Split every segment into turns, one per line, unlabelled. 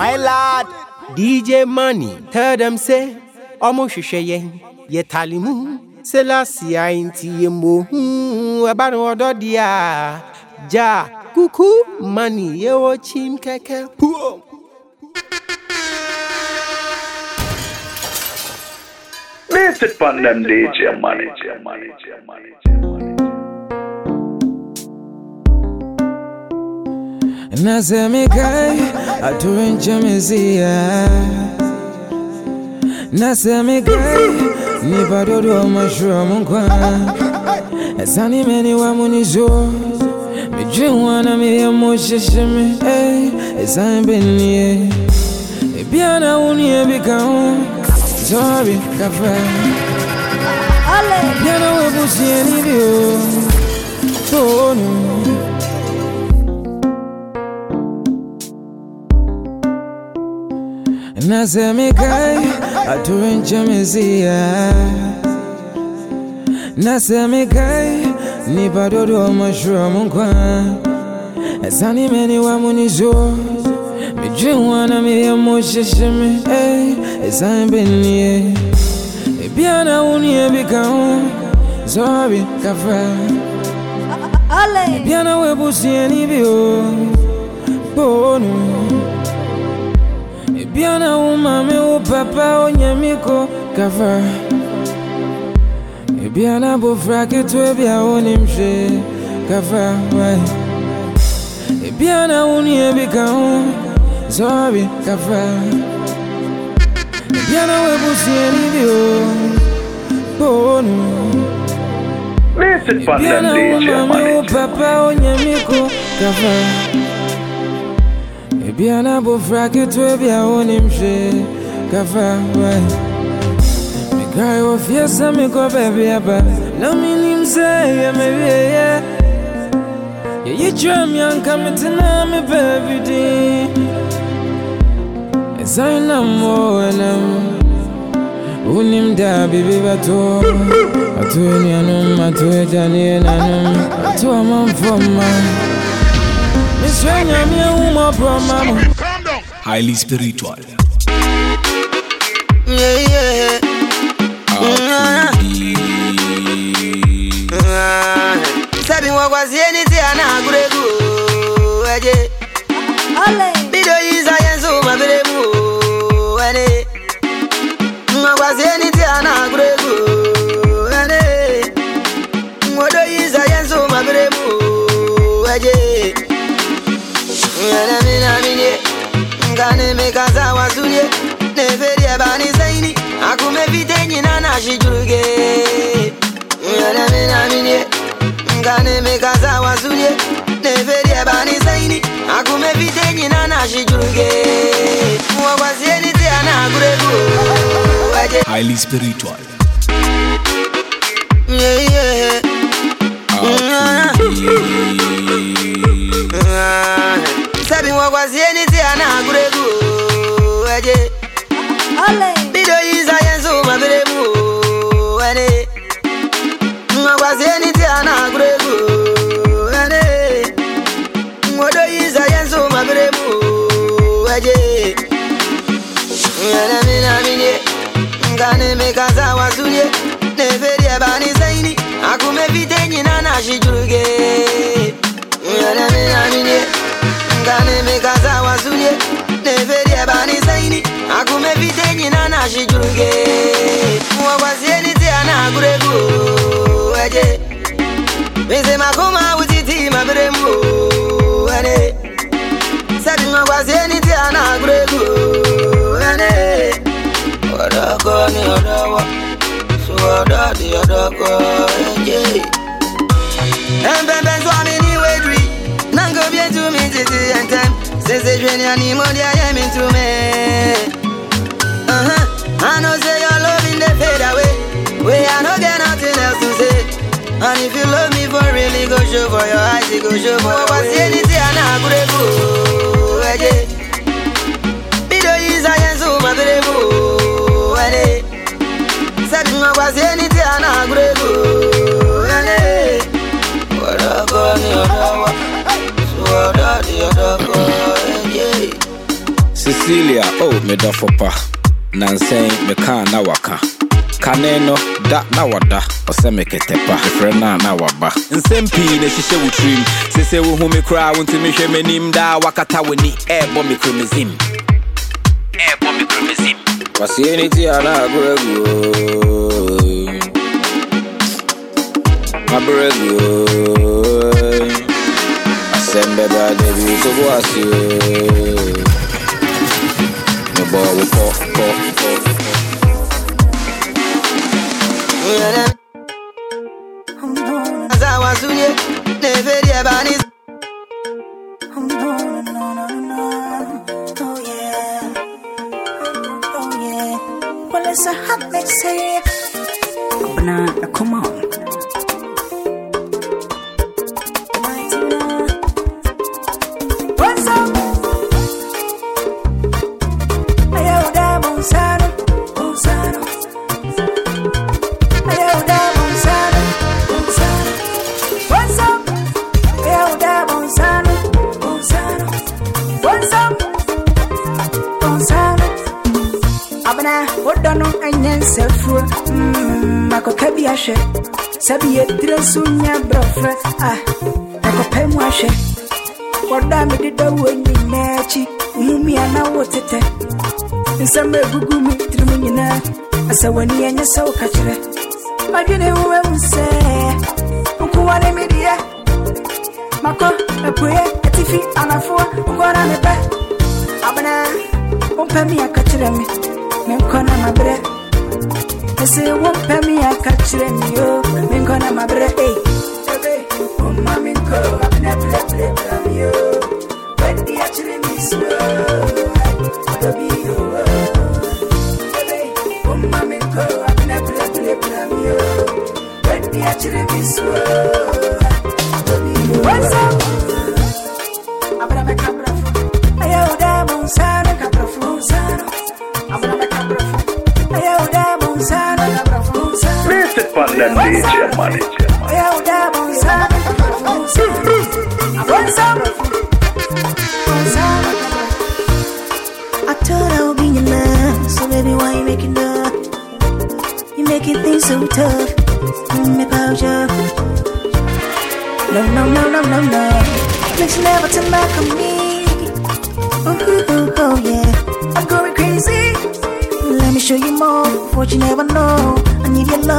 My lad, DJ Money, tell them say, ọmọ hwehwẹ yẹn, yẹ tali mu, Selassie àìntì yẹ mọ hun, ẹ̀bá ni wọ́n dọ́ di à, ja, kuku, money, yẹ wọ́n chim kẹ́kẹ́, puo.
Miss it pon them DJ money, money, money, money.
Nasema kai atuenche mesia Nasema kai ni badodo mashua munkwa Esani meni wa munizo Mijinwa na miya mosheshime Esani eh, benye Ebiana unie bika Sorry kafa. Biana webusi enibio Tonu Nasema kai atuenche mesia Nasema kai ni badodo mashua munkwa Esani meni wa munizo. Mijinwa eh, na miya mosheshime Esani benye Ebiana unie bika Sorry kafa Biana webusi enibio Bonu Biana umame upapa onyamiko kafa. Biana bofra ketwe bia onimhwe kafa wai. Biana unie bika sorry kafa. Biana webusi enibio bonu
Miss it pon them
Biana
DJ
umame
money.
upapa onyamiko kafa Biana bofra ketwe bia onimhwe kafa wai Mekai ofiesa miko baby aba na minim se ye me ye ye ye tram yanka metena me baby di. Esaina mo enam Unim da bibi bato. Atu enyanum atu ejani enanum Atu amamfoma Miswenya mi uma broma
highly spiritual.
Yeah, yeah. Sabi mwa kwa sieni ti ana aguregu Eje Bido wasunye Neferi ebani zaini Akume vite nyina na shijuruge Mwagwasieni ti ana aguregu Eje
Highly spiritual.
Yeah, yeah. Sabi mwagwasieni ti ana aguregu Eje. Bido yiza yensu mabiremu Ene. Mwagwasieni ti ana aguregu Ene. Mwodo yiza yensu mabiremu Eje. Ene mina minye Ngane mekaza wasunye Neferi ebani zaini Akume vite nyina na shijuruge Odoko ni odowo Su odo di odoko Eje Empempe swami ni wedri Nango bietu mi titi entem Sese jweni animodi ayemi to me Uh-huh. I know say your loving they fade away. Way I no get nothing else to say. And if you love me for really, go show for your eyes, it go show for your face. anything I know, good ego. Eje. Bido yiza yensu mabiremu. Ene. Sabi mwa kwa si anything I know, good ego. Ene. Odoko ni odowa. Su odo di odoko. Eje.
cecilia oh medɔfo pa nansɛn mekaa na waka kane no da na wada ɔsɛ mekɛtɛ pa mefrɛ no a na waba nsɛm pii na hyehyɛ wo tirim sɛ sɛ wohu me koraa wontumi hwɛ m'anim daa wakata w'ani ɛɛbɔ me kromezim ɛɛbɔ me kromezim waseɛ ne ti ana aberɛ guo aberɛ guo asɛm bɛba da bi to bo ase mebɔ wo pɔ pɔ pɔ
Azawa sunye, neveri ebani.
Well, it's a hot mix here. Come on. Nsɛm ɛgugu me tirim nyinaa asɛ w'ani ɛnyɛ sɛ wo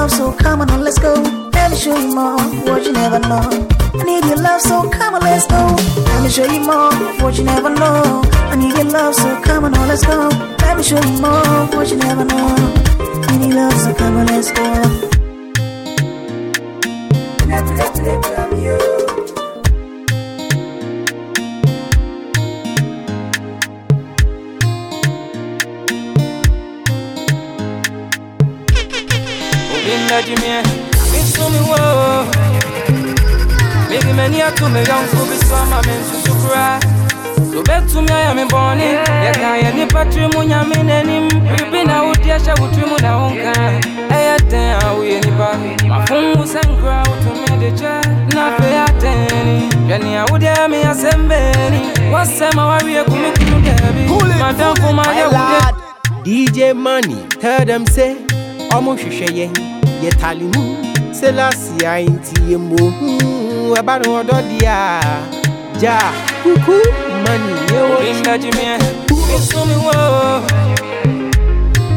love, so come on, let's go. Let me show you more what you never know. I need your love, so come on, let's go. Let me show you more what you never know. I need your love, so come on, let's go. Let me show you more what you never know. I need your love, so come on, let's go.
Been out there, shall we trim on our own kind. I had ten, we any baby. My phone was and crowd to me the chair. Not pay attention. Jenny, I would hear me as a Benny. What's some of our coming to Debbie? Madame for my
lad dj money tell them say ọmọ hwehwẹ yẹn yẹtale mu selasi ahinti emohu ẹbánu ọdọ di a ja kuku money yewo
Obinna Jimmy, Miss me wo.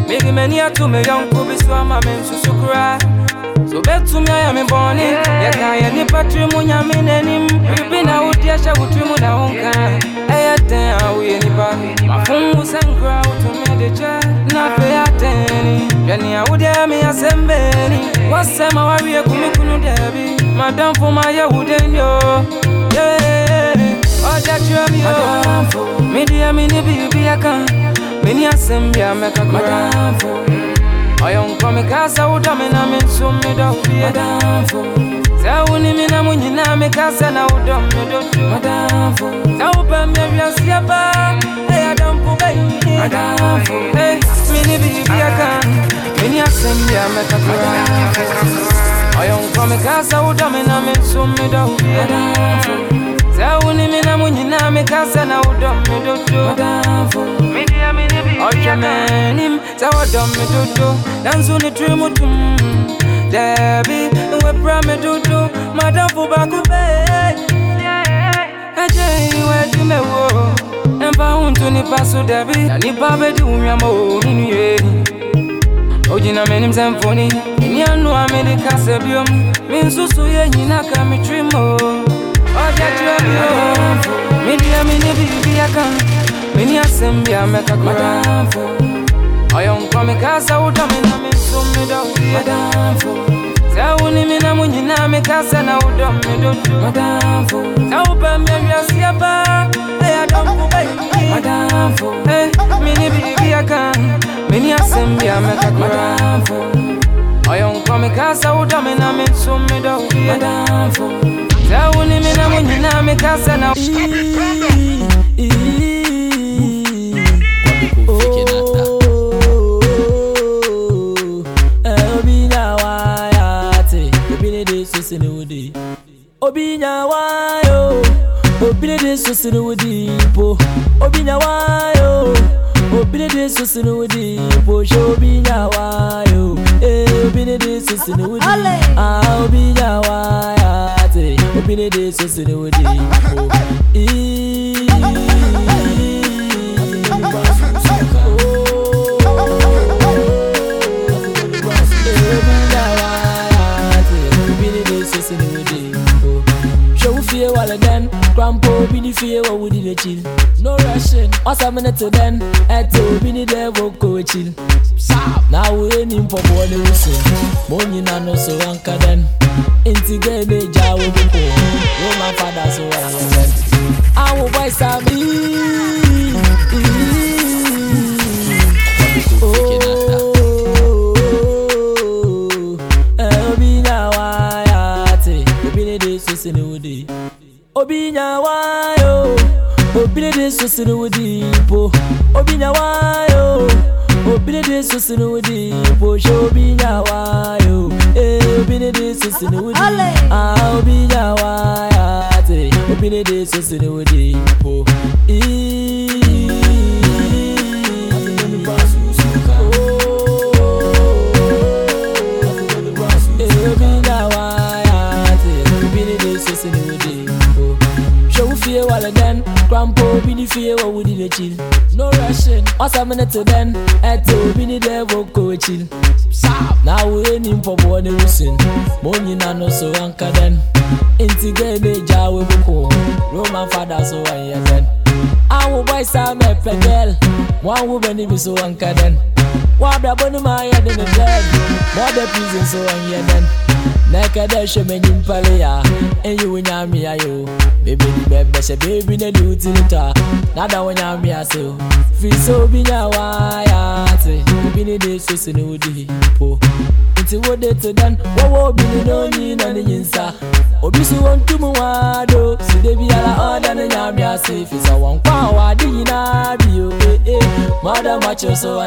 Maybe many are to me young for be some I'm in Susukra. So bet to me I am in Bonnie. Yet I am the patrimunya min him. We've been out there, shall we trim on our own kind. I had ten, we any baby. My phone was and crowd to me the chair. Not pay attention. Jenny, I would hear me as a Benny. What's some of our Kumikunu Debbie? Madame for my Yahoo, yo. Ọjà kyerɛ mi o mi deɛ mi ni biribi aka mi ni asɛm bi a mɛka kora ɔyɛ nkɔ mi ka sɛ wodɔ mi na mi nso mi dɔ wo bie sɛ wo ni mi na mo nyinaa mi ka sɛ na wodɔ mi dɔ sɛ wopɛ mi awiaseɛ paa ɛyɛ adɔmpo bɛyi mi ni biribi ni asɛm bi a ɔyɛ nkɔ mi ka sɛ wodɔ mi na wo bie sɛ wo ni mi na mo nyinaa meka sɛ na wodɔ me wadɔ me dodo nanso ne tum wapira me dodo madamfo baako bɛɛ ɛgye wadi me wo ɛmfa ho nto nipa so dabi na nipa bɛdi wo nwama o me nue ogyina m'anim sɛ mfoni ɛni ano a mede kasa biom me nsuso yɛ nyina ka me tiri mu ɔgya kyerɛ bio medeɛ mene biribi aka meni asɛm bia mɛka koraa ɔyɛ nkwa meka sɛ wodɔ me na me nso medɔ wie sɛ wo ne me na mo nyinaa meka sɛ na wodɔ me dodo sɛ wopɛ me awiaseɛ paa ɛyɛ adɔmfo bɛyi mene biribi aka meni asɛm bia mɛka koraa ɔyɛ nkwa meka sɛ wodɔ me na me nso medɔ wie sɛ wo ne me na mo nyinaa meka sɛ na
Obi nyawayo, obi ne de so sini wudi po. Obi nyawayo, obi ne de so sini wudi po. Show obi nyawayo, eh obi ne de so sini. Ah obi nyawaya te, obi ne de so sini wudi po. Eh. fie wale den Grandpa obi ni fie wa wudi de chill. No rushing. Wasa minute then Ete obi ni de voko chill. Na we ni mpopo ni uso Monyi na no so wanka den Inti ge ne ja we buko Roman father so wa den Awo boy sami Obi obi nyawayo obi ne de so sini wudi po obi nyawayo obi ne de so sini wudi po ṣe obi nyawayo eh obi ne de so sini wudi ah obi nyawaya te obi ne de so sini wudi po. Obi fie wa wudi de chill. No rushing. Wasa minute to den Ete obi ni de voko chill. Na we ni mpobo ni usin Monyi na no so anka den Inti ge ne ja we buko Roman father so an ye Awu boy sa me pe girl. Wan wu be ni bi so anka den Wa bra bonu ma ye de me blood. Mo de prison so an ye den Neka de she me nyimpale ya Enyi wo nyami ya yo. Baby di bebe she baby ne du tilita Nada wo nyami ya se Fi so. Bi nyawa ya te Baby ni de so se ne wudi po. Nti wo de te dan Wo wo bi ni no nyi na ni nyinsa Obi su won tumu wado Si de bi ala oda ne nyami ya se Fi sa wan kwa wa di na bi yo eh eh Mada macho so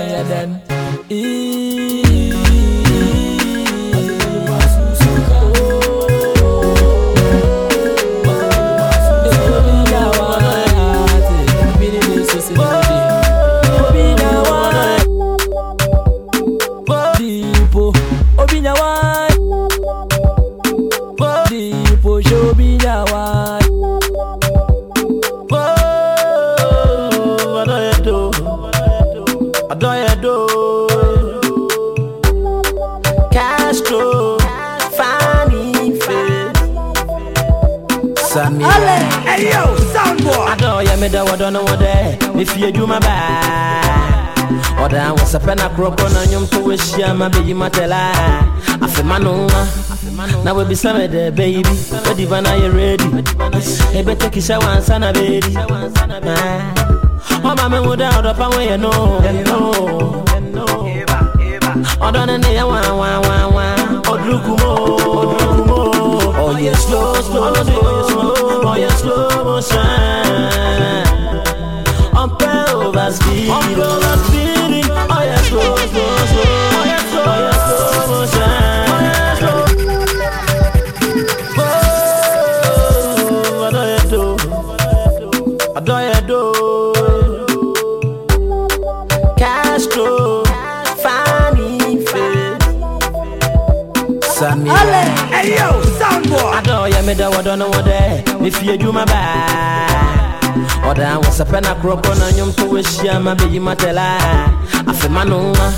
an ya den
meda wɔdɔ no wɔ dɛ mefie adwuma baa ɔda wɔ sɛpɛ na korɔbɔ na nnwom to wɔahyia ma bɛyi matɛla afe ma. No nwa na wɔbisa me dɛ bɛyi bi wadi ba na yɛ redi ɛbɛtɛki hyɛ wansa na bɛdi ɔma me ho dɛ ɔdɔpa wo yɛ no ɔdɔ no ne yɛ wawawawa ɔdurukumo ɔyɛ slow slow slow ɔyɛ slow motion Umpe over speed Umpe over speed Oh yeah slow slow slow. Oh yeah slow plus feeling. One plus feeling. Oh yes, slow, slow, slow. Oh yes, slow, oh yes, slow motion. Oh yes, slow.
Hey yo, sound
boy. I don't know what I don't know what I. If you do my bad sɛpɛ na korɔpɔ na nnwom to wɔahyia ma matɛla afe ma no nwa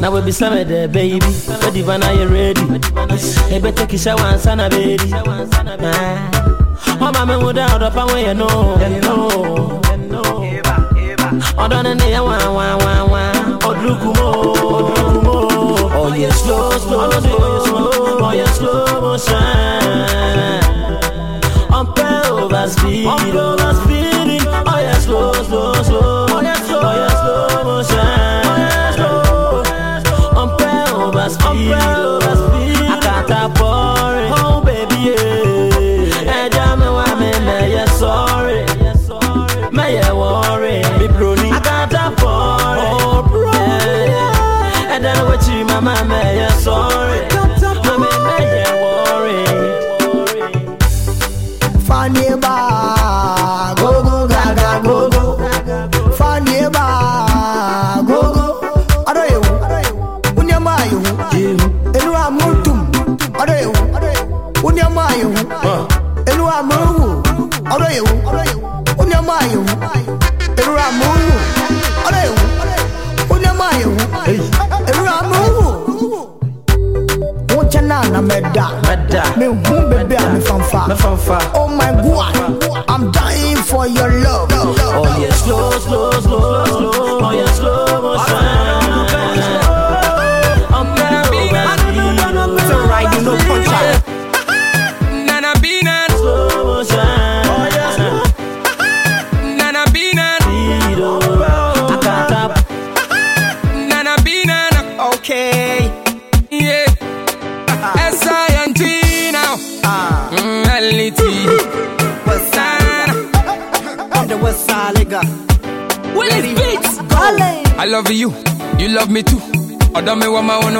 na wɔbisa me dɛ bɛyi bi wadi ba na yɛ redi ɛbɛtɛki hyɛ wansa na bɛdi ɔma me hu dɛ ɔdɔpa wo yɛ no ɔdɔ no ne yɛ wawawawa ɔdurukumo ɔdurukumo ɔyɛ slow slow slow slow ɔyɛ slow motion. Ɔmpɛ overspeed overspeeding ɔyɛ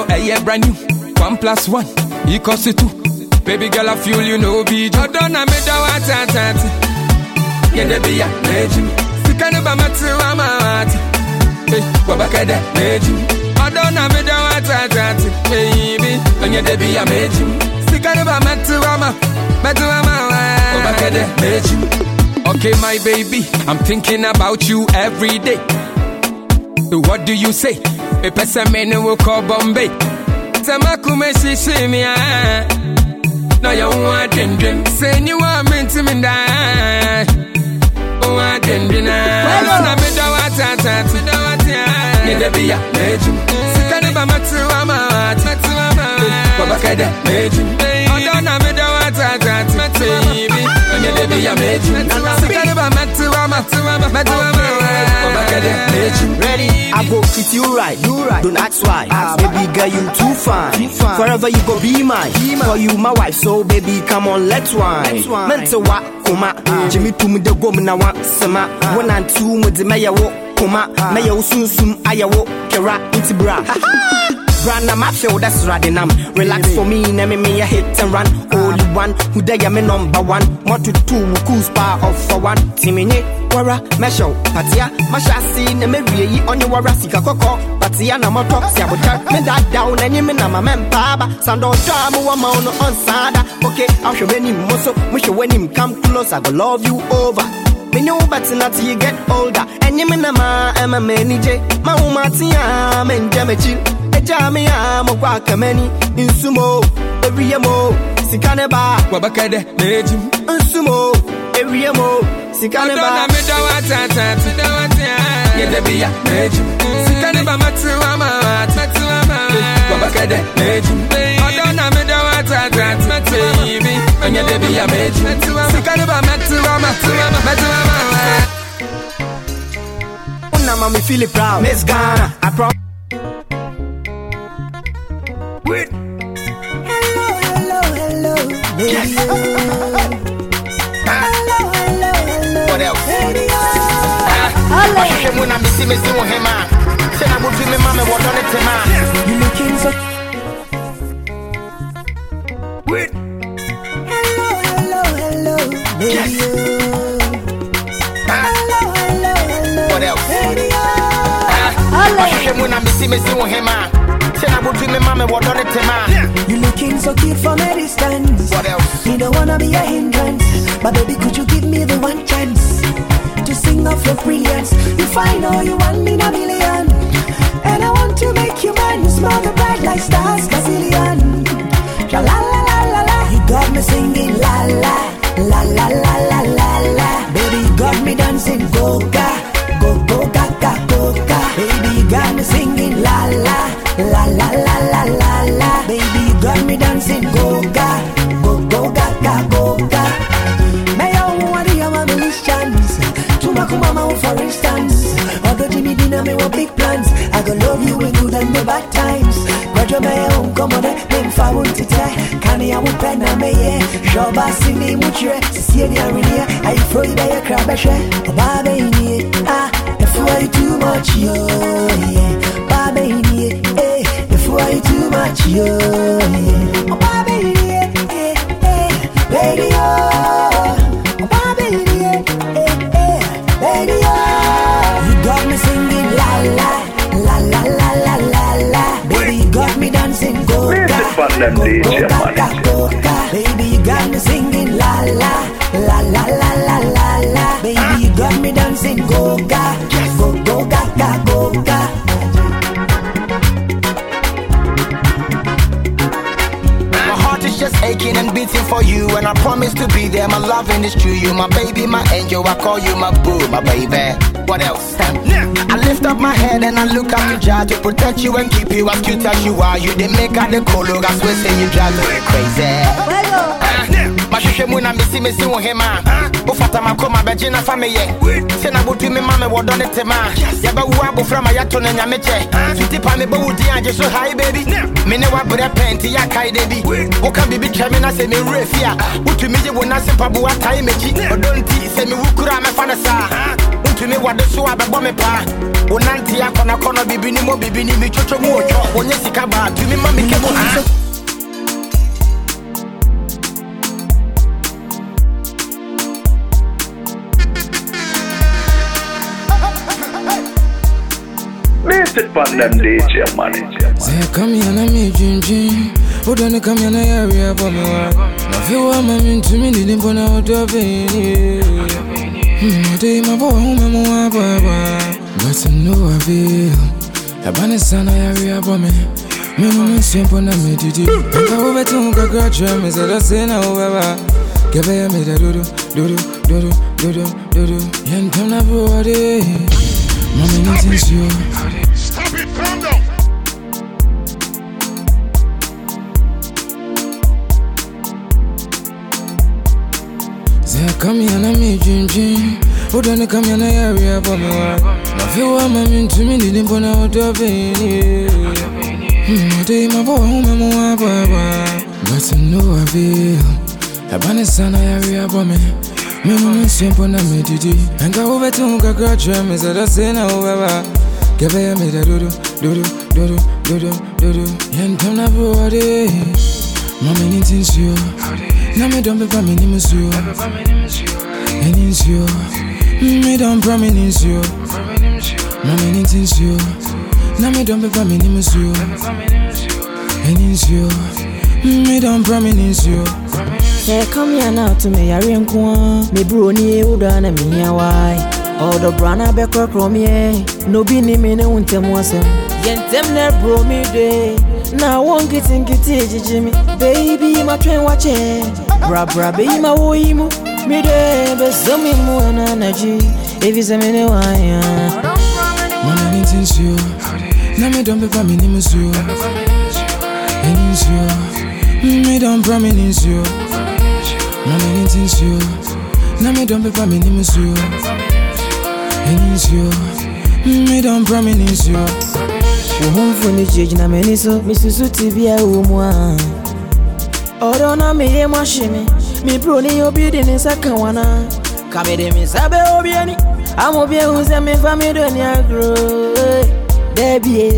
me
eh, want my own, a year brand new. One plus one equals to two. Baby girl, I feel you know be Jordan, I made a water tati. Yeah, there be a legend. Sikane ba matu amati. Hey, wabakade legend. Jordan, I made a water tati. Baby, and yeah, there be a legend. Sikane ba matu ama, matu ama. Wabakade legend. Okay, my baby, I'm thinking about you every day. What do you say? A person man will call Bombay. Tamakume shishimi ah. No you want dream dream. Say you want me to me die. Want dream dream ah. Na me da wata tati da de biya meju. Sikane ba matu ama matu matu. Baba. Odo na me da wata tati. Baby, ye de biya meju. Sikane ba matu ama matu ama matu ama. Baba kede meju.
Ready? I go treat you right. You right. Don't ask why. baby girl, you too fine. Forever you go be mine. For you, my wife. So baby, come on, let's wine. Mental wa kuma. Ah. Jimmy tum de go na wa sema. Ah. One and two with the mayor wo kuma. Ah. Mayor soon soon ayawo kera inti Bra na my feel that's riding am. Relax for me, na me me a hit and run. Only one who day me number one. More to two cool spa off for one. Timinye wara mesho patia mashasi na me wie on your wara sika koko. Patia na moto si abuta me da down na nyime na mama mpaba sando da mu wa ma ono on sada. Okay I'll show any muscle we show when him come close I go love you over. Me know better not you get older. And you me na ma ema me ni je ma uma tia me nja me chill eja me ya mo kwa kamani insumo everyamo sikane ba
Wabakade meju.
insumo everyamo sikane
Adona
ba
me da wata tati da wata. Ye de biya meju. Sikane ba matu ama matu ama. Wabakade meju. Adona me da wata tati. Baby, ye de biya meju. Sikane ba matu ama matu ama.
Una mami feel it proud. Miss Ghana, I promise.
Hello, hello, hello. baby. Hello, hello, hello.
What else?
baby. Oh.
Wahwehwɛ mu na mesi mesi wo hema sɛ na mofi me ma me wɔdɔ ne tema
You looking so. Hello, hello, hello, baby. Oh. Hello, hello, hello,
What else?
baby.
wahwehwɛ mu na mesi mesi wo hema sɛ Say put me mommy, what it, man?
Yeah. You're looking so cute from a distance.
What else?
You don't wanna be a hindrance. But baby, could you give me the one chance to sing of your brilliance? You find all you want me in a million. And I want to make you mine. You smell the bright like stars, Brazilian. La la la la la. You got me singing la la la la la la la. Baby, you got me dancing go-ga. La la la la la la. Baby, you got me dancing go-ga, go go ga ga go ga. Meya uwadi ya mabilitions, tuma kumama for instance. Although Jimmy Dina me want big plans, I go love you in good and the bad times. But your meya unkomode, mem fa wuntite, kani ya wupena meye. Joba sini mutre, sisi ni arinia, ayi froi da ya krabeshe, obabe inie. Ah, if you are too much, yo, yeah worry too much, yo. Oh, baby, yeah, yeah, yeah. Lady, oh. oh baby, yeah, yeah, yeah. Lady, oh. You got me singing la la, la la la la la la. Baby, you got me dancing go-ka, go-ka. Baby, you got me singing la la, la la la la la la. Baby, you got me dancing go-ka, go-go-ga-ga-go-ka. Go go ga ga go ga.
My heart is just aching and beating for you, and I promise to be there. My loving is true. You, my baby, my angel. I call you my boo, my baby. What else? I lift up my head and I look up to Jah to protect you and keep you as cute as you are. You didn't make out the colo, I swear say you drive me crazy. mahwehwɛ mu na mesi mesi wo hema wofata makoma bɛgye na fa meyɛ sɛ na botu me ma me wɔdɔ ne tema. Yɛbɛwo abofra ma yɛto no nyame kyɛ fiti pa mebɛwo din agye so hae baabi me ne wabrɛ pɛ nti yɛakae da bi woka biribi twɛ me na sɛ mewerɛ fi a wotumi gye wo nase mpaboa tae m'akyi ɔdɔ nti sɛ mewu kura a mɛfa no saa wotumi wɔde so a bɛbɔ me paa wo nante akɔnakɔnɔ bibini mɔ bibini metwotwo mu wɔtwɔ wɔnyɛ sika baa tumi ma mekɛ mu ha
on them DJ money.
Say, come here, let me Jin Jin. Who don't come here, I area for me. Now, if you want me to me, didn't put out the baby. Day, my boy, home, I'm a baba. But I know I feel. Abanisana, area for me. Memories, simple, na me did you. And I will bet you, congratulate me, said, I say, no, baba. Gaba ya me do, do do, dodo, dodo, dodo. Yan tam na body. Mommy, nothing's you. come here na me dream dream Odo ni come here na yari abo mi wa? Na fi wa ma mi ntumi ni ni mbona odo bini Odo yi ma bo wa hume mu wa bo ebo Mati no wa bi Ebani sana yari abo mi Mi mu mi nsi mbona mi didi Nga ube tu nga graduate mi sada sena ube ba Gebe ya mi da dudu, do do do do do do buwadi Yentam na buwadi Mama ni nsuo na me don pepa me ni nsuo Eni nsuo me don bra me ni nsuo Mama ni nsuo na me don pepa me ni nsuo Eni nsuo me don bra me
ni nsuo Hey, come here now to me, yari nkwa Me bro ni uda na mi yawai Ọdọ brana bẹ kọkọrọ mi ẹ, n'obi ni mi ni n tẹ mu ọsẹ. Yẹn tẹ́m náà bro me dé. Now one getting gitty Jimmy. Baby, my train watching. Bra bra be my woimu. Me de besumi mu energy. If it's a minute wine.
Mana ni tinsio. Na me don't be for me ni musio. Eninsio. Me don't bra me ninsio. Mana ni tinsio. Na me don't be for me ni musio. Eninsio. Me don't
bra me ninsio. Ne gyinagyina m'ani so mesusu te bia wɔ mu a ɔdɔ na meyɛ mu ahye me obidi ni de ne nsa ka wana. Ka mede me nsa bɛ obi ani ama obi ahu sɛ memfa me dɔ ni agoro dabie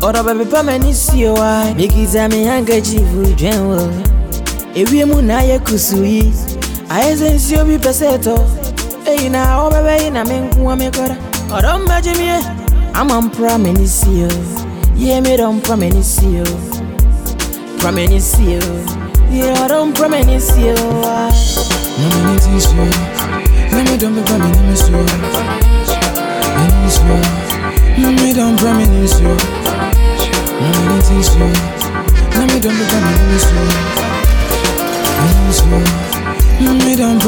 ɔdɔ bɛpepa m'ani sie wa. Mekita me handkerchief dwɛn wɔ ewie mu na ayɛ kusu yi ayɛ sɛ nsuo bi pɛ sɛ ɛtɔ eyi na na me nkoa me kɔda ɔdɔ mmɛgye
I'm on promenissio. Yeah, me don't promenissio. Promenissio. Yeah, I don't promenissio.
No me needs you. No me don't promise you. Promise you. No me don't promise you. No me you. Me don't be you. No me don't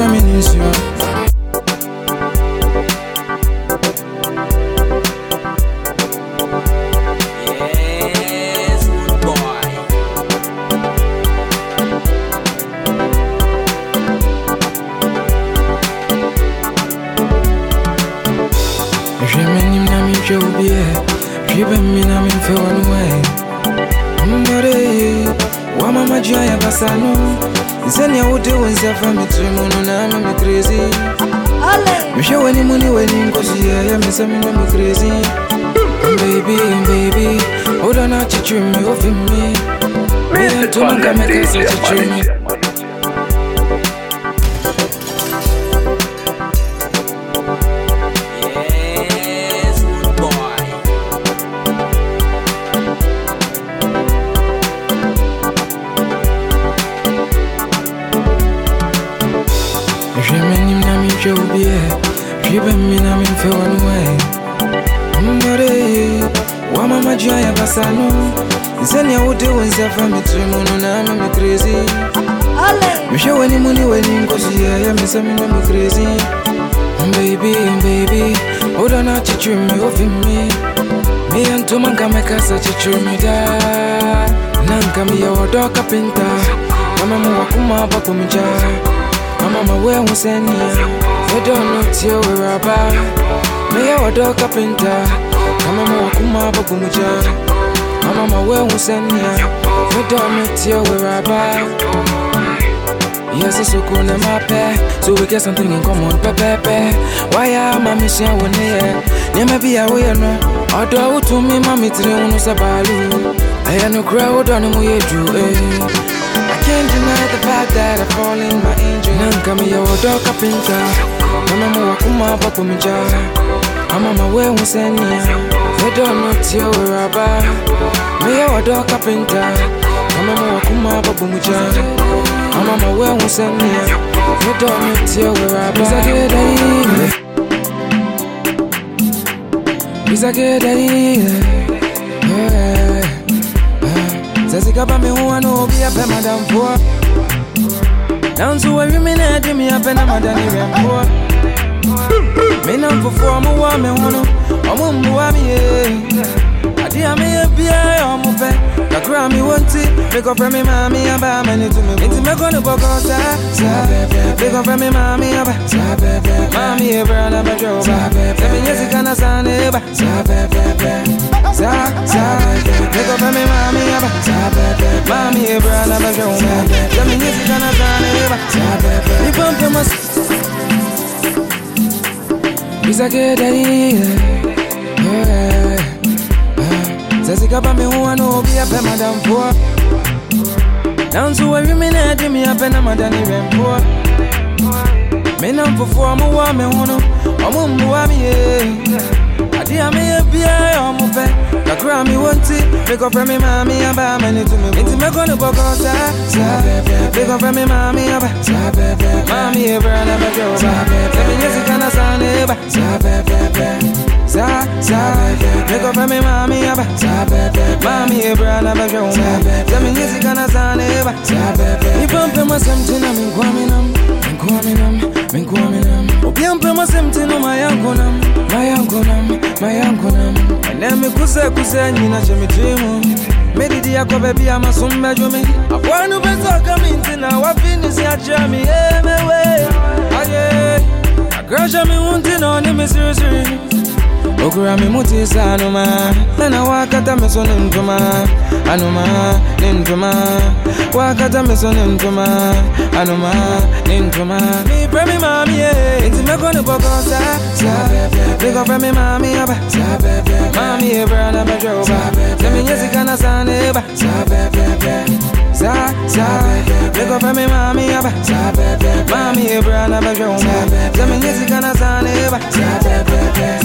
no na ama me kresi mehwɛ w'anim ne w'ani nkɔsoyɛ yɛ me sɛ menɔ me. Kresi baby baby wodɔ no akyekyere me wofi magyea yɛ basa no sɛnea wode wo nsa fa me tiri mu no na ama me kresi mehwɛ w'anim ne w'ani nkɔsoyɛ yɛ me sɛ menɔ me kresi baby baby wodɔ no akyekyere me wofi me meyɛ ntoma nka mɛka sɛ kyekyere me daa na nka meyɛ wɔdɔ kapenta mama mu wakoma abakɔmgya mama ma woahu sɛnea wodɔ no tie weraba meyɛ wɔdɔ kapenta mama ma wakoma abakɔmgya mama ma woahu sɛnea wodɔ no tie weraba Yes, it's so cool my pet. So we get something in common, pepe. Why am I missing one here? Never be away, no. Although to me, mommy, three on us a balu. I am no crowd on the way, Drew. Eh? I can't deny the fact that I fall in my angel. Nanka me, your dog kapinka. Mama, wakuma, papa, me jar. Mama, my way was any. They don't know till we're about. Me, your dog kapinka. Mama, wakuma, papa, me jar. Mama, my way was any. They don't know till we're about. Is I get Is I get Yeah. Sɛ sika ba me ho a na obi apɛ madamfoɔ nanso wawi me na ade me apɛ na madane wɛmfoɔ me ho no ɔmo mmoa me ye. Ade a meyɛ biaa yɛ ɔmo pɛ kakra a mewɔ nti mekɔfrɛ me maame aba ama ne tumi nti mɛkɔ ne bɔkɔ saa saa mekɔfrɛ me maame aba maame yɛ bra na bɛhwɛ wo ba sɛ menyɛ sika na saa ne ba. Saa saa mekɔfrɛ me maame aba maame yɛ bra na bɛhwɛ wo ba sɛ menyɛ sika na saa ne ba. Nipa mpɛ ma Isagedari, yeah. Sɛ sika ba me ho a na obi apɛ madamfoɔ nanso wawi me na ade me apɛ na madane wɛmfoɔ me namfofoɔ mowɔ me ho no ɔmo mmoa me ye ade a biaa yɛ ɔmo pɛ kakra a mewɔ nti mekɔfrɛ me maame aba ama ne tumi nti mɛkɔ ne bɔkɔ saa saa mekɔfrɛ me maame aba maame yɛ bra na bɛhwɛ wo ba sɛ menyɛ sika na saa ne ba saa saa mekɔfrɛ me maame aba maame yɛ bra na bɛhwɛ wo ba sɛ menyɛ sika na saa ne ba? Nipa mpɛ masɛm te na menkoa me nam menkoa me nam me nam obia mpɛ masɛm te no mayɛnkonam mayɛnkonam mayɛnkonam ɛnɛ mekusɛ kusɛ nyina hyɛ me tiri mu medidi akɔ baabi a masom bɛdwo me. Aboa no pɛ sɛ ɔka me nti na wafi ne si akyerɛ me ye mewe aye. Akra hyɛ me ho nti na ɔne me sirisiri okura me mu te sɛ anoma ɛna wakata me so ne ntoma anoma ne ntoma wakata me so ne ntoma anoma ne ntoma mefrɛ me maame ye enti mɛkɔ ne bɔkɔ saa saa mekɔfrɛ me maame aba. Maame ye bra na bɛhwɛ wo ba sɛ menyɛ sika na saa ne ba saa saa mekɔfrɛ me maame aba maame ye bra na bɛhwɛ wo ba sɛ menyɛ sika na saa ne ba.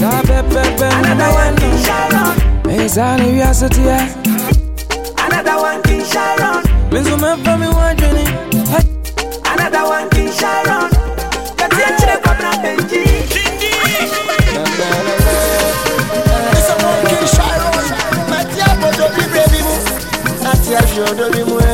Saa pɛpɛpɛ
Another one,
Sani wiase tia
Another one King Sharon.
Mizo mefa mi wadwene
Another one King Sharon. Kati ya chile kwa mna benji. Wadami dami, wadami dami, wadami kwia, kwia eh.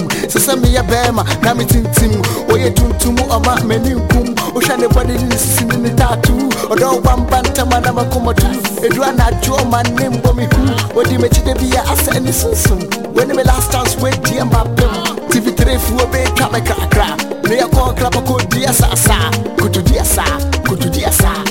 sɛ sɛ meyɛ bɛɛma na metintim ɔyɛ tuntum ɔma m'ani nkum wohwɛ ne bɔde ne ne sisi ne ne taatoo ɔdɔ wobamba ntama na makoma tu. Ɛduru anadwo ɔma ne mbɔ me hu ɔdi m'akyi da bia asɛ ne sunsum wene me last chance wɔadiɛ mapem tv3 fuo bɛtwa me krakra ne yɛkɔɔ krapa kɔdi asasa kotodi asa kotodi asa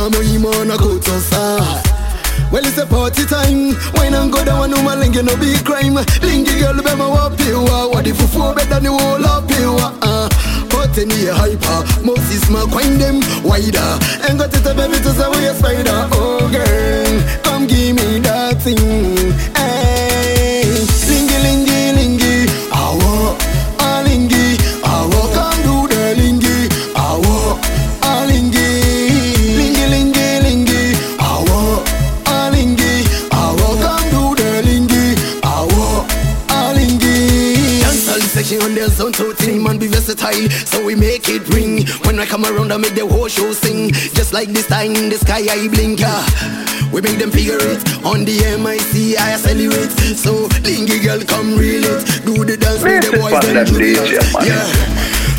amo imona go to sa. Well, it's a party time. Wine and go down, no man lingy no big crime. Lingy girl, be my wap you What if you four better than the whole up you uh. In your hyper, Moses my coin them wider. And got it a baby to say we a spider. Oh girl, come give me that thing. Versatile, so we make it ring. When I come around, I make the whole show sing. Just like this time in the sky, I blink. Yeah. We make them figure it on the MIC, I accelerate. So, lingy girl, come reel it. Do the dance with the boys, then do the dance. Yeah.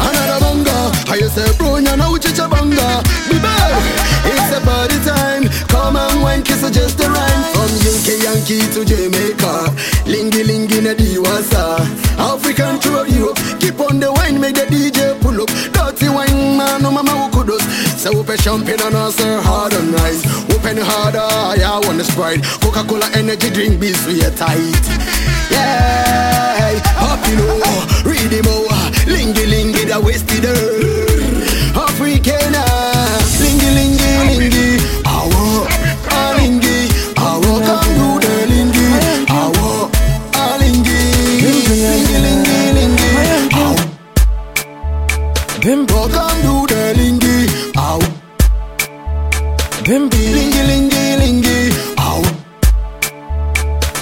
Another banga, I say, bro, you know chicha banga. Be back. It's a party time. Come on, one kiss is just a rhyme. From UK Yankee to Jamaica, lingy lingy na diwasa. African to Europe, on the wine, make the DJ pull up. Dirty wine, man, no mama who could us. So open champagne and answer hard on ice. Open harder, I want the sprite. Coca-Cola energy drink, be sweet tight. Yeah, you know, read him over. Lingy lingy, the wasted African, lingy lingy lingy.
Bimbo
come do the lingy. Awo,
Bimbi
lingy lingy lingy. Awo.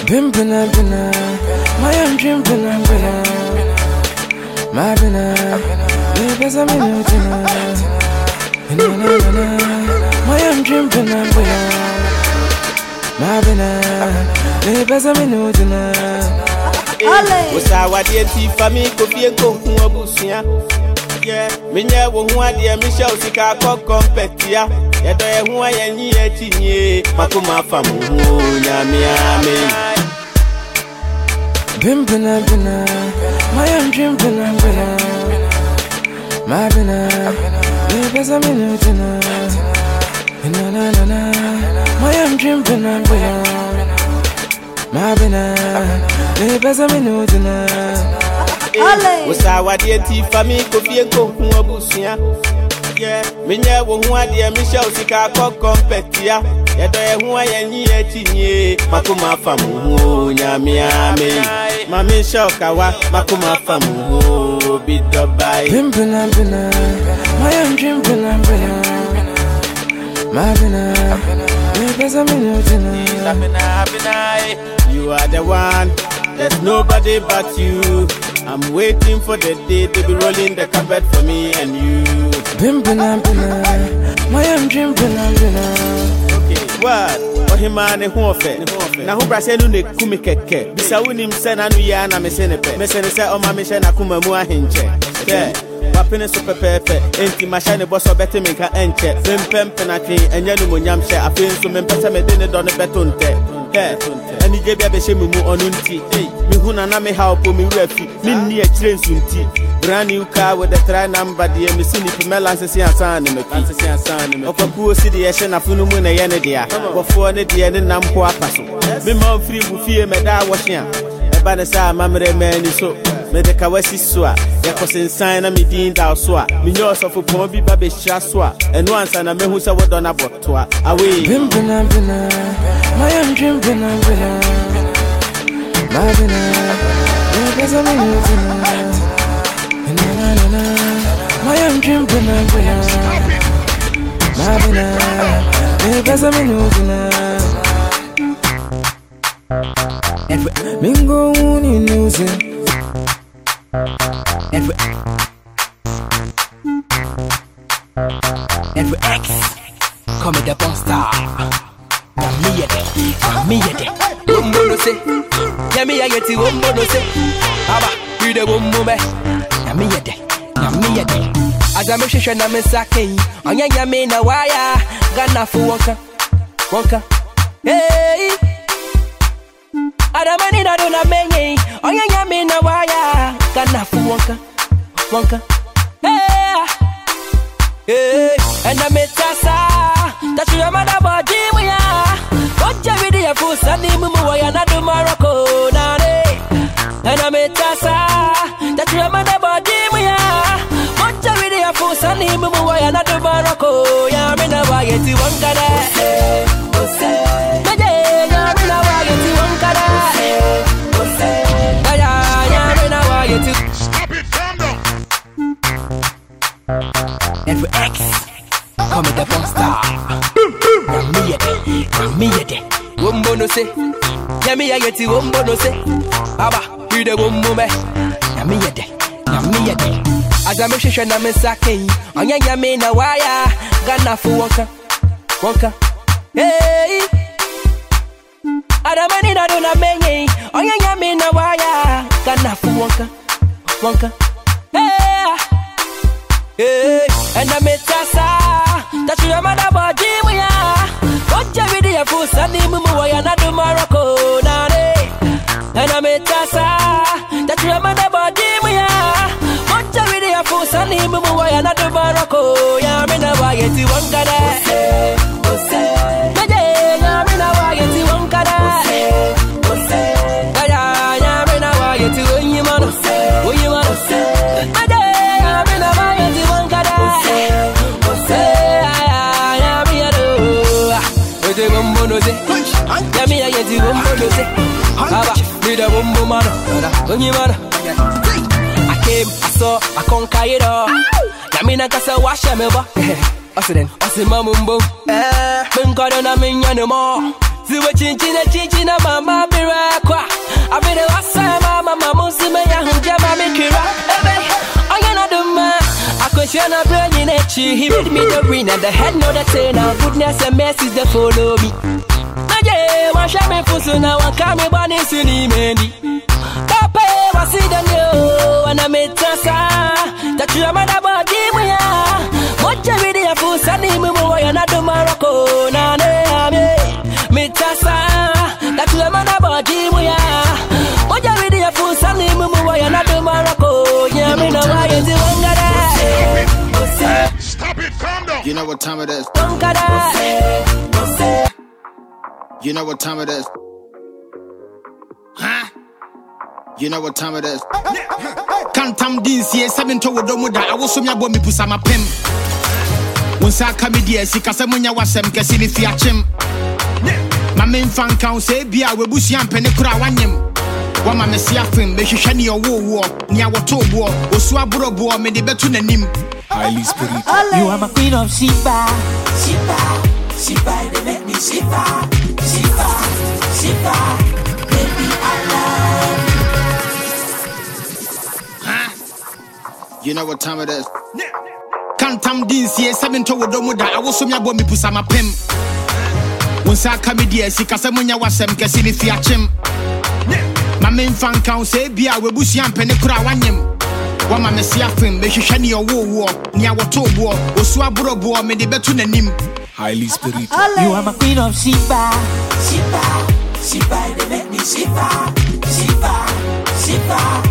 Bimpina pina My own dream pina pina My pina Baby sa mi no tina Na na na na My own dream pina pina My pina Baby sa mi no tina
wosa awadeɛ nti fa me kofie nkɔhu abusua yɛ menyɛ wo ho adeɛ mehyɛ wo sika kɔkɔ mpɛtia yɛdɔ yɛ ho a yɛnyi akyi nie makoma afa mo ho nyamea me
Bimpina pina My own dream pina My pina pesa minu tena Na na. Na na My am dream pena Ma pena Me pesa minu tena
wosa awadeɛ nti fa me kɔfie nkɔhu abusua yɛ menyɛ wo ho adeɛ mehyɛ wo sika kɔkɔ mpɛtia yɛdɔ yɛ ho a yɛnyi akyinyie makoma afa mo ho nyamea me ma menhyɛ wo kawa makoma afa mo ho bi dɔbae
Pim pena pena My am dream pena pena Ma pena Me pesa minu tena
You are the one, there's nobody but you. I'm waiting for the day to be rolling the carpet for me and you.
Pim pena pena My am dream pena pena
Okay, what? ɔhema ne ho ɔfɛ na ho brasɛ no ne ku me kɛkɛ bisa wonim sɛ na no yia na mese ne pɛ mese ne sɛ ɔma mehyɛ n'akoma mu ahenkyɛ sɛ wapene so pɛpɛɛpɛ enti mahyɛ ne bɔ sɛ ɔbɛte me nka ɛnkyɛ mempɛ mpenatwe ɛnyɛ nomonyam hyɛ afei nso mempɛ sɛ mede ne dɔ no bɛto ntɛ hɛ anigye bi abɛhyɛ me mu ɔno nti mehu na na mehaw po me werɛ fi. Menni akyirɛ nsu nti brand new car with a try number deɛ mesi nipi mɛla nsese asan ne maki ɔpakuo si deɛ ɛhyɛ n'afono mu na ɛyɛ ne dea bɔfoɔ ne deɛ ne nam po apa so mema mfiri mu fie mɛda a wɔhye a ɛba ne sɛ amammerɛ maani so mede ka wasi so a yɛkɔsensan na medin daw so a menyɛ ɔsɔfopɔn bi ba bɛhyira so a ɛno ansa na mɛhu sɛ wodɔ no abɔtoa awei
My am Me Na na na na pena Me pesa minu tena Mingo uni nuse
Edward X, come the porn star. Na me yet, na me yet. Wumbo no se, ya me yet, wumbo no se. Aba, you the wumbo me. Na me yet, na me yet. As I'm a shisha na oh, me sake, anya ya me na waya, gana fu wonka, wonka. Hey, Adamani na do na menye, anya ya me na waya, gana fu wonka, wonka. Hey. Eh, eh, hey, and I met Tassa. That's your mother body, we are. With your food, Sunday, Mumu, and I do Morocco, And I met Tassa. That's your mother body, we are. With your food, Sunday, Mumu, and I do Morocco, Yamina, why it's one cara. X, come the porn star. Na me yet, na me yet. Wumbo no se, ya me yet, wumbo no se. Aba, you the wumbo me. Na me yet, na me yet. As I'm a shisha na me sake, anya ya me na waya, gana fu wonka, wonka. Hey, Adamani na do na menye, anya ya me na waya, gana fu wonka, wonka. Hey. Hey, and I met Tassa. That's your mother we are. What you with your food, Sunday, Mumu, and I do Morocco, Nane. Eh? And I met Tassa. That's your mother we are. What you with your food, Sunday, Mumu, and I do Morocco, Yamina, why it's one cara. Me the bombo man, onye man. I came, I saw, I conquer it all. Yami na kasa washa me ba. Ose den, ose mamumbo. Eh. Ben kodo na minya no more. Ziwe chinchi na chichi na mama bira kwa. Abide wasa mama mama sime ya hunja mami kira. Ebe, onye na duma. Akwesha na brain in echi. He made me the winner, the head know the tail. Now goodness and mercy they follow me. Naje, washa me fusu na wakame bani sini mendi. Papa, wasi the new, and I made tasa. That you are my body, we. Moja vidi ya fusa ni mumu wa yana do Morocco, na ne ame. Mitasa, that you are my body, we are. Moja vidi ya fusa ni mumu wa yana do Morocco, yeah, me wa yezi wangara.
Stop it, calm
You know what time it is. You know what time it is. Huh? You know what time it is. Kantam din sie seven to wodomu da awosom ya bo mi pusa mapem. Wonsa ka me die sika sɛ munya wasɛm kɛse ne fi akyem. Ma memfa nka wo sɛ bia wabusua mpɛne kora wanyem. Wama me si afem mehwehwɛ ne ɔwoowoɔ nea wɔtoo boɔ osu aboroboɔ mede bɛto n'anim.
Highly spiritual.
You are my queen of Sheba. Sheba. Sheba, they make me shiver.
You know what time it is. Kantam din sie seven to wodomu da awosom ya bo mi pusa mapem. Wonsa ka me die sika sɛ munya wasɛm kɛse ne fi akyem. Ma memfa nka wo sɛ bia wabusua mpɛne kora wanyem. Wama me si afem mehwehwɛ ne ɔwoowoɔ nea wɔtoo boɔ osu aboroboɔ mede bɛto n'anim.
Highly spiritual.
You are my queen of Sheba. Sheba. Sheba, they make me shiver. Shiver. Shiver.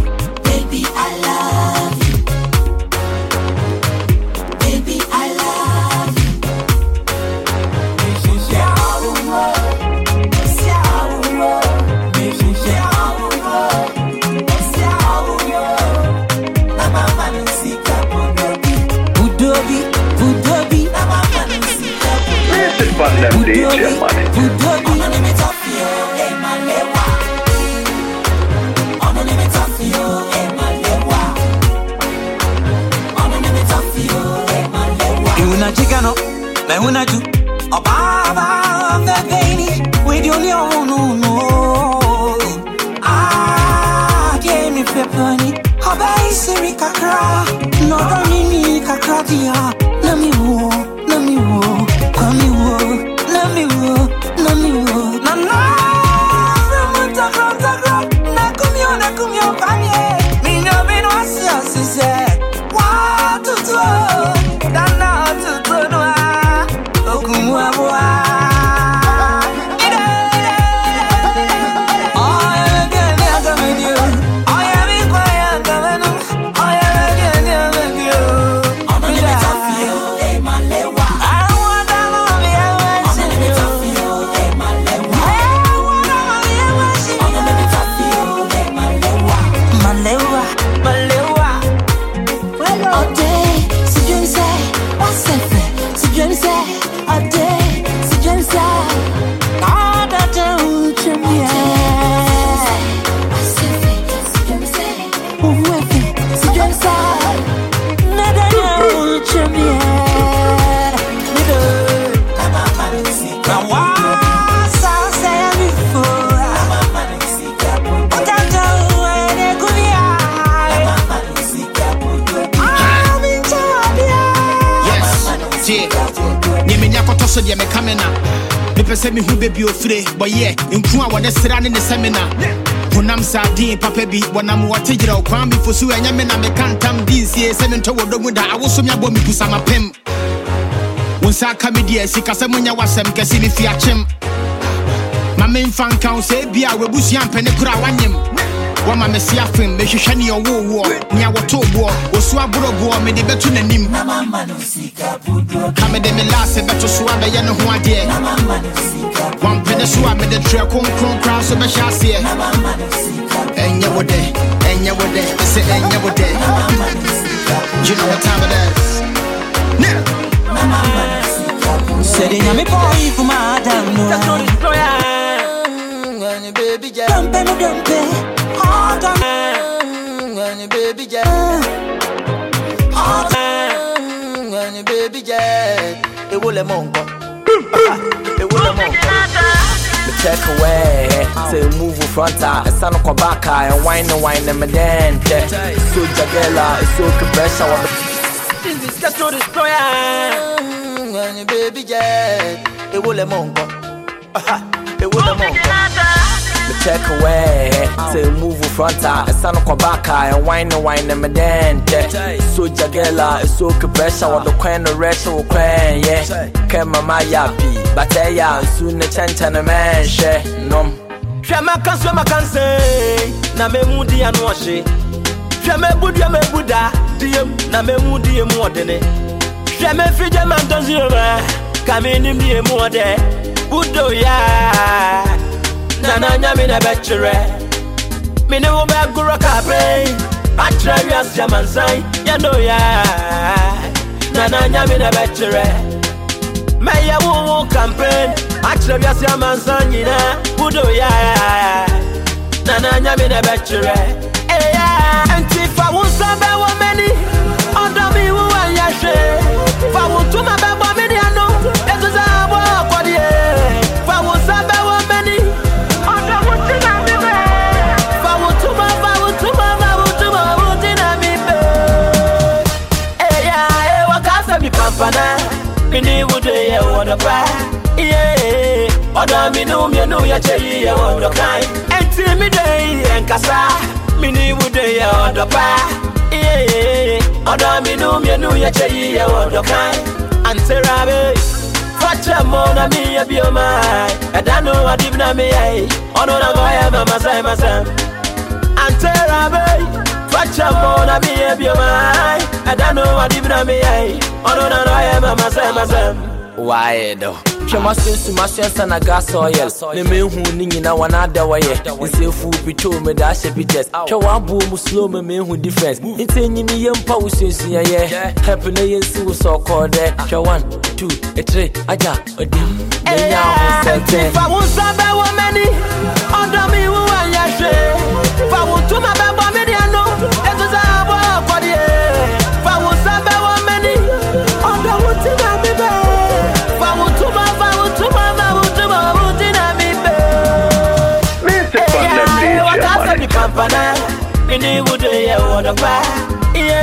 Nyemenya kɔtɔ so deɛ meka me na. Mepɛ sɛ mehu baabi ofire bɔyɛ nku a wɔde sra ne ne sɛmina. honam saa din papa bi wɔnam wɔte gyerɛ ɔkwan kwan mefo so ɛnyɛ me na meka ntam di nsie sɛ mentɔ wɔ dɔ mu da awoso me abɔ mebusa mapem wo nsa aka me deɛ sika sɛ monyɛ w'asɛm kɛse ne fi akyem ma memfa nka wo sɛ bia wabusua mpɛne kora woanyem wanyem wama me se afem mehwehwɛ ne ɔwoowoɔ nea wɔtoo boɔ osu aboroboɔ mede bɛto n'anim. Ka mede me laase bɛto so a bɛyɛ ne ho adeɛ. Wampene so a mede trɛ kronkron koraa so bɛhyɛ aseɛ. Ɛnyɛ wo dɛ ɛnyɛ wo dɛ ɛsɛ ɛnyɛ wo dɛ. You know what time it is.
Said it, me boy for my damn no.
Mm, baby Jack.
Dumpe no dumpe, hard on.
baby Jack.
Hard
on. baby Jack. Ewo le mongo. Ewo le mongo.
Me check away, say move fronta, a son of Kobaka, and wine and wine and medente. So Jagela, it's so compressed.
This is Castro Destroyer. baby jet, Jack. Ewo le mongo. Ewo le mongo.
Me check away, say move fronta, a ah, of Kobaka, ah, and wine and wine and medente. So Jagela, it's so. I want the queen of retro oh, queen, yeah. Came my yappy, but am soon a chantan a man, she, no.
hwɛ maka so maka nsɛn na memu di ano ɔhye hwɛ mabu dua mabu da diem na memu die mu ɔdene
hwɛ me figye ma ntɔnsioma ka menim deɛ mu ɔdɛ wodo ya nana nyame na bɛkyerɛ. Mene wo bɛgorɔ kabrɛ akyerɛ wiase amansan yɛdo ya nana nyame na bɛkyerɛ. Mɛyɛ wo wo campaign akyerɛ wiase amansan nyinaa wodo ya nana nyame na bɛkyerɛ. Eya nti fa wo nsa bɛwɔ m'ani ɔdɔ me wo anyɛ hwee. Fa wo ntoma bɛbɔ mi ni wo de yɛ wɔ dɔ pa. Iye ɔdɔ mi ni wo mienu yɛ kyɛ yi yɛ wɔ dɔ kan ɛnti mi de yɛ nkasa mi ni wo de yɛ ɔdɔ pa. Iye ɔdɔ mi ni wo mienu yɛ kyɛ yi yɛ wɔ dɔ kan antera be fakyɛ mo na mi yɛ bio ma ɛda no adi bi na mi yɛ ɔno na ma yɛ ma masɛn masɛn antera be fakyɛ mo na mi yɛ bio ma ɛda no adi bi na mi yɛ ɔno na ma yɛ ma masɛn masɛn.
Why though? hwɛ masensu masensa na gas oil. Ne mehu ne nyina wɔna ada wɔyɛ nsɛfu pitoo me da ahyɛ bites hwɛ wɔaboɔ mu slow me mehu difference nti ɛnyimi yɛmpa wo suasuayɛ hep na yɛnsi wo sɛ ɔkɔɔ dɛ hwɛ 1 2 ɛtire agya ɔdim menya ho sɛtɛn
fa wo nsa bɛwɔ m'ani ɔdɔ me wo mini wo de yɛ wɔ dɔ pa iye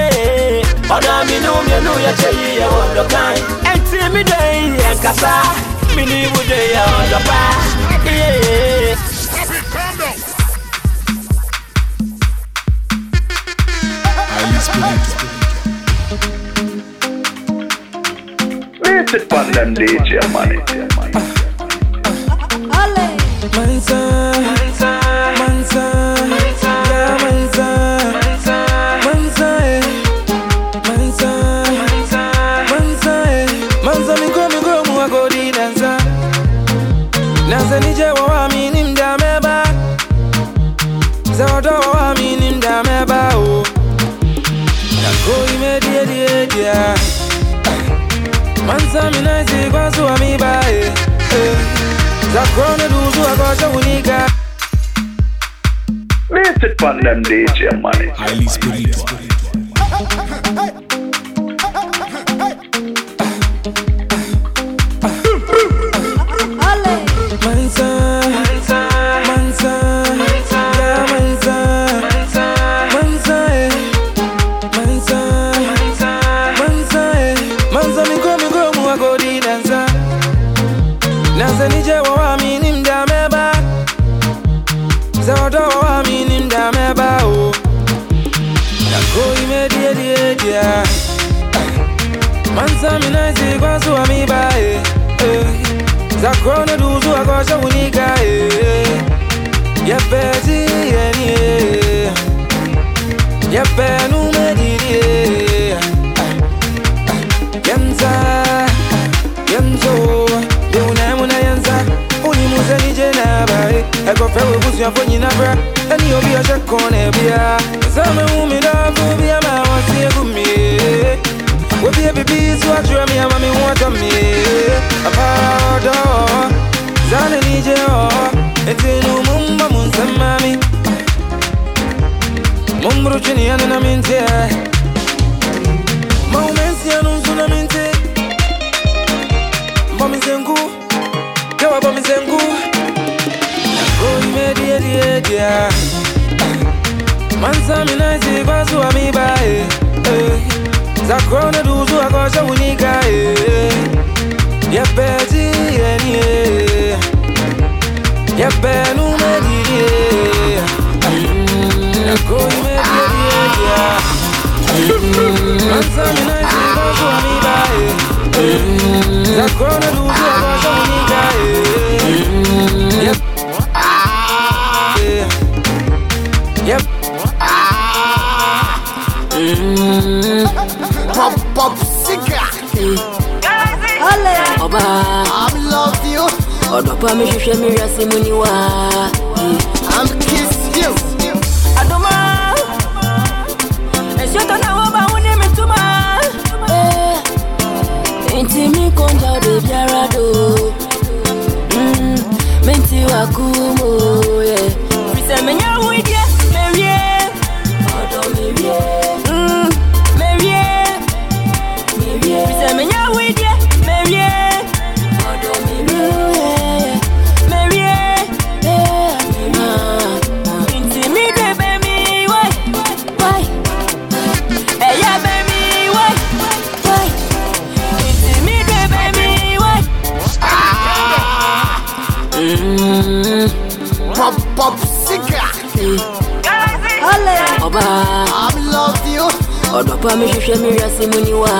ɔdɔ mi ni wo mienu yɛ kyɛ yi yɛ wɔ dɔ kan ɛnti mi de yɛ nkasa mini wo de yɛ wɔ dɔ pa iye.
Highly
it on them DJ money.
Mansa, Mansa,
On them DJ money.
Highly spiritual.
Ya nina minti Maumensi ya nunsu na minti. Bomi zengu Kewa bomi zengu Go ime die die die Mansa mina isi kwa suwa mi ba eh. Eh. Zakrona duzu akosha unika
Pop, pop, cigar.
ọba ọdọ pa mi hwehwẹ mi wiase mu ni ọdẹ biara do mi ọdọ pa mi hwehwẹ mi wiase mu ni wa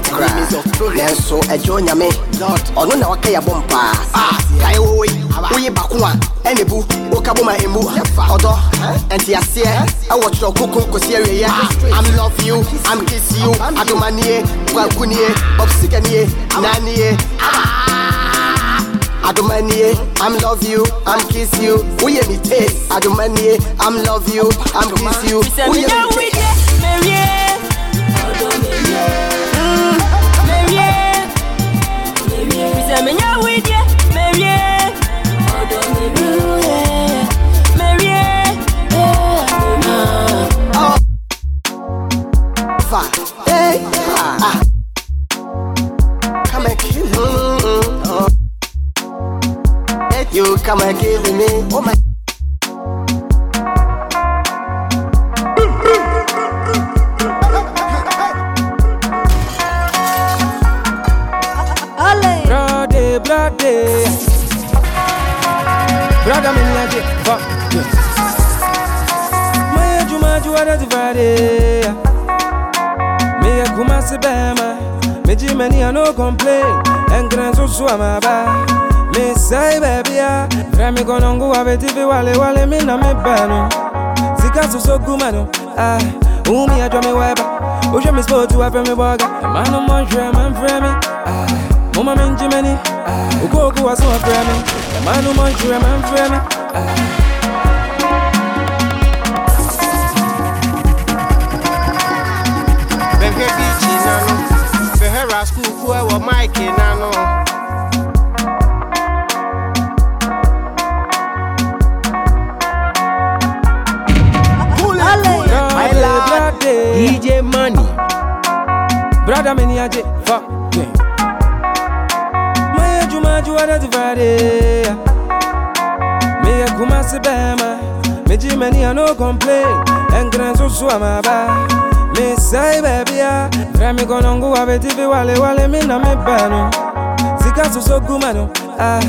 kɔmko ne yɛ ntɛm ate koraa nanso agye onyame ɔno na waka yɛbɔ mpaa ah, kae wowei woyɛ bako a ɛne bu. Woka bɔ ma ɛmu ɔdɔ ɛnteaseɛ ɛwɔ kyerɛ kokom kɔsi awieɛ am love you. Am kiss you. Adomanie kwakunie ɔpsikanie nanie Adomanie, ah. I'm love you, I'm kiss you. You me taste? Adomanie, I'm love you, I'm kiss you. Who
mi
you
nyẹ
me
hu
taste?
Mi diẹ mẹwie ọdọ mẹwie mẹwie.
Fa, hey. Come and kill. Oh. You come and kill me. Oh my.
Brother, me like it. Fuck. Maya juma juwa da tivade. Me ya kumasi bema. Me ji many I no complain. Engren so so amaba. Me say baby ya. Fra me konongu wa betivi wale wale me na me bano. Sika so so gumano. Ah, umi ajwa me weba. Oje me sport to afre me boga. Mano mo jwe man frame me. Ah, mama me njimeni. Ah, ukoko wa so afre me. Mano mo jwe man frame me. Ah.
bɛhwɛ biikyi na no bɛhwɛ raskuuku ɛwɔ maike na no
DJ Money. Brother Mini Aje, fuck. Da Divade. Me ya Kumasi Bema. Me Ji Many I no complain. Engren so so amaba. Me say baby ya. Frami konongu wa betivi wale wale me na me bano. Sika so so gumano. Ah,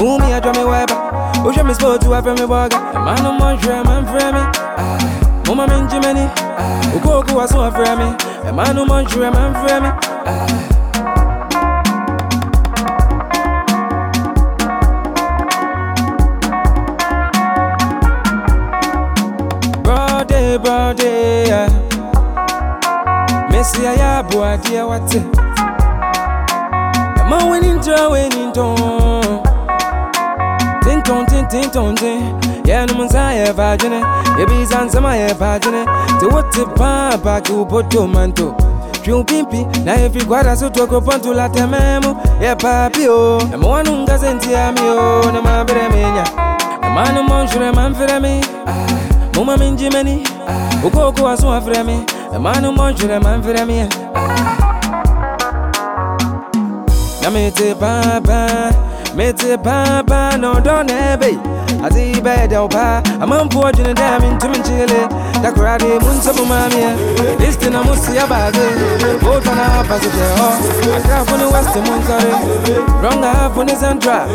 umi ajwa me weba. Oje me sport to afre me boga. Mano mo jwe man frame. Ah, mama me njimeni. Ah, ukoko wa so afre me. Mano mo jwe man frame. Ah. Brody, yeah. Messi, I have boy, dear, what it? Am I winning, to winning, to Tin ton, tin, tin, ton, tin. Yeah, no one's I have a journey. You be sans my have a journey. To what the papa, you put to manto. Piu pimpi Na efi kwada su toko pontu la tememu Yeah papi o Emo wanu nga senti ami o ma shure man fere mi Ah Muma minji meni. Ah Uko uko asu afre mi Ne manu mon shure man fere te papa No don't ebe Ati bede opa Amampu wajine dami ntumi nchile Dakurade munsa mumamia Listi na musi ya baze. Vota na hapa sute ho Akra funi west munkare. Ronga hafu ni central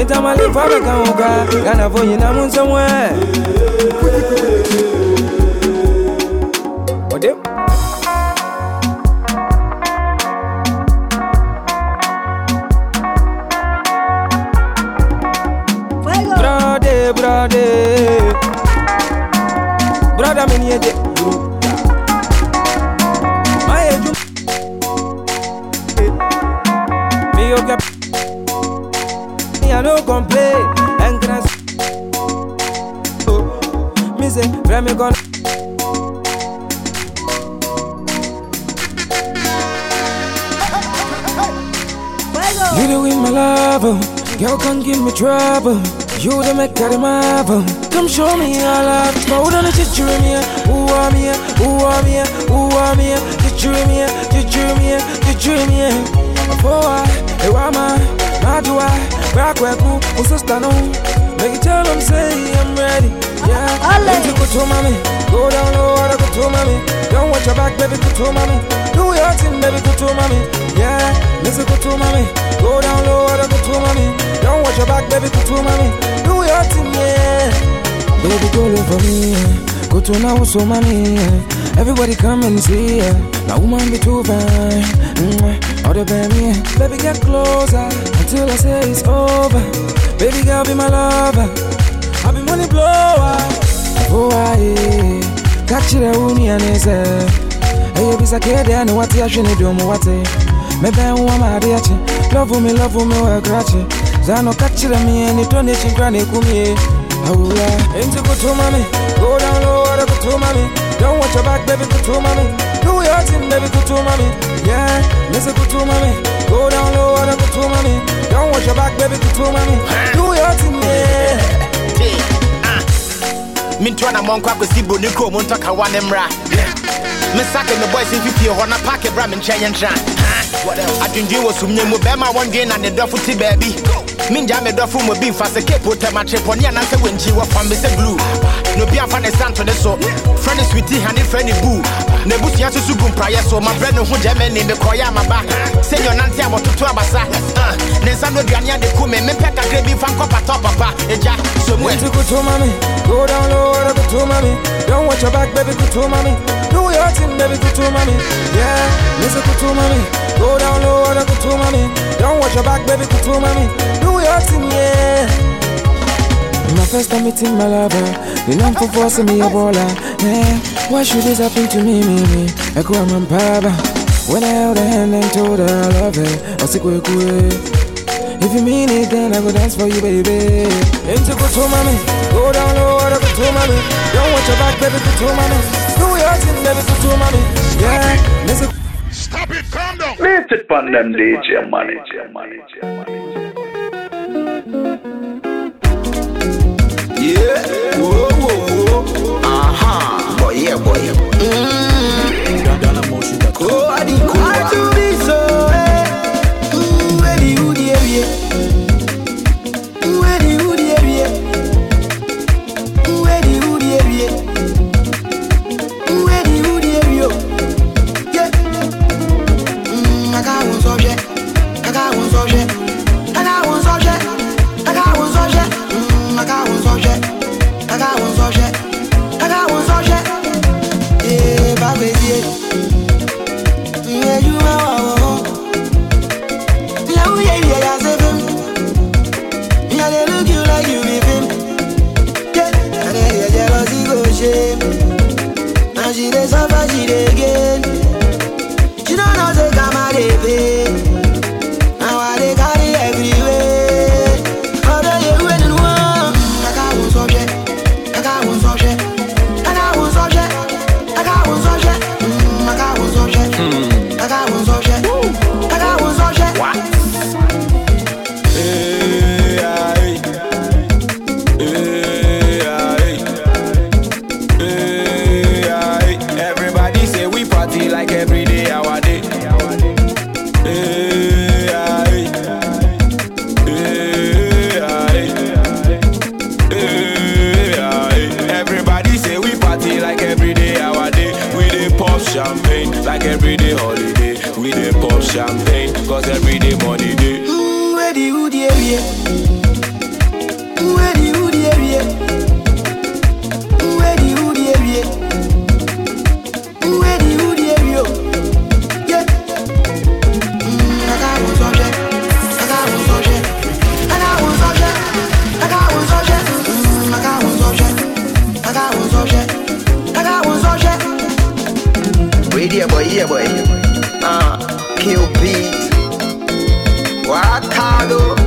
Ita malifa beka uga Gana fonyi na munsa mwe Me need it My age Me okay Me I complain And oh, Me say gun You the win my love oh. Girl can't give me trouble You the make of the marvel Come show me your love Hold on, just dream me Who are ah, me? Who are ah, me? Who are ah, me? Just dream me Just dream me Just dream me oh, eh, Before I Hey, why man? How do I? Back where cool Who's sister no? Make you tell them say I'm ready Yeah Don't you go to mommy Go down low or go to mommy Don't watch your back baby go to mommy Do your thing baby go to mommy Yeah Listen go to mommy Go down low or go to mommy Don't watch your back baby go to mommy Do your thing yeah. Baby go look for me. Go to now so yeah. Everybody come and see yeah. Now woman be too fine. Mm, All the baby. Baby get closer Until I say it's over. Baby girl be my lover. I be money blower. Oh I Catch it a uni and is Hey, bisa kede ane wati ashini domo wate Mebe uwa mariachi Love me, love me, wa krachi Zano kachira mi eni toni chinkrani kumie Aula Into kutuma me Go down low, water kutuma me Don't watch your back, baby, kutuma me Do your thing, baby, kutuma me Yeah, listen kutuma me Go down low, water kutuma me Don't watch your back, baby, kutuma me Do your thing, yeah
mentoa na mɔnkɔ akɔsi bo ne kurom ntɔka wa ne mmra mesake me boys mfifie hɔ na paake bra me nkyɛn yɛ ntra adwendwen wɔ sumnya mu bɛrima wɔndwen na ne dɔfo te baabi mengya me dɔfo mu bi mfa sɛ kepo tɛmakye pɔne anaasɛ wɔnkyi wɔfam me sɛ glue. Obi amfa ne santo ne so. Frɛ ne switi ha ne frɛ ne buu na abusua so uh. so so mabrɛ ne ho gyɛmɛ ne mekɔyɛ amaba sɛ nyɛ ɔnante a wɔtoto abasa. Ne nsa no aduane ade ku me mepɛ kakra bi fa nkɔ patɔ papa agya somu
Into kutuma me Go down low, water kutuma me Don't watch your back, baby, kutuma me Do your thing, baby, kutuma me Yeah, listen kutuma me Go down low, water kutuma me Don't watch your back, baby, kutuma me Do your thing, yeah My first time meeting my lover The name for forcing me a baller Yeah, why should this happen to me, me, me I call my papa When I held her hand and told her I love her I said, kwe kwe if you mean it, then I go dance for you, baby. Into to mommy, go down low, or go to mommy. Don't watch your back, baby, to mommy. Do your thing, baby, to mommy. Yeah, listen.
Stop it, calm down.
Meet it on them DJ money, DJ money, DJ money.
Yeah, whoa, whoa, whoa. Uh-huh. Boy, yeah, boy. Mm. Oh, I did yeah
boy. Uh, kill beat.
What I do?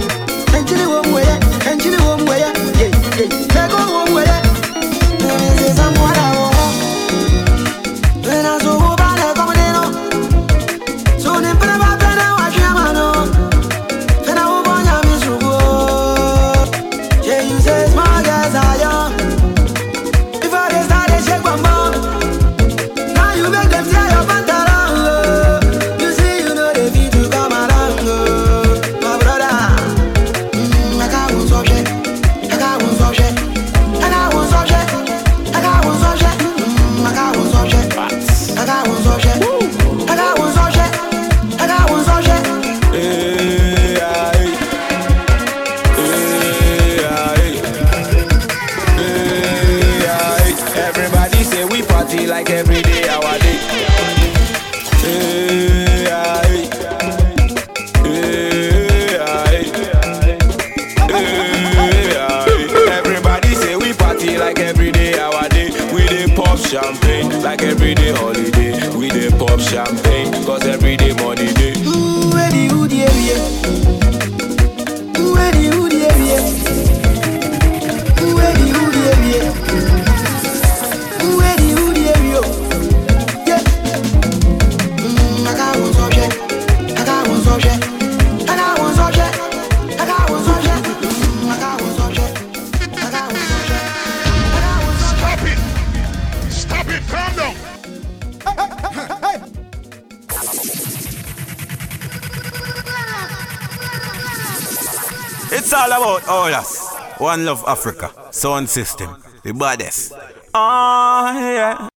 One
Love Africa, Sound System, the baddest. Ah, oh, yeah.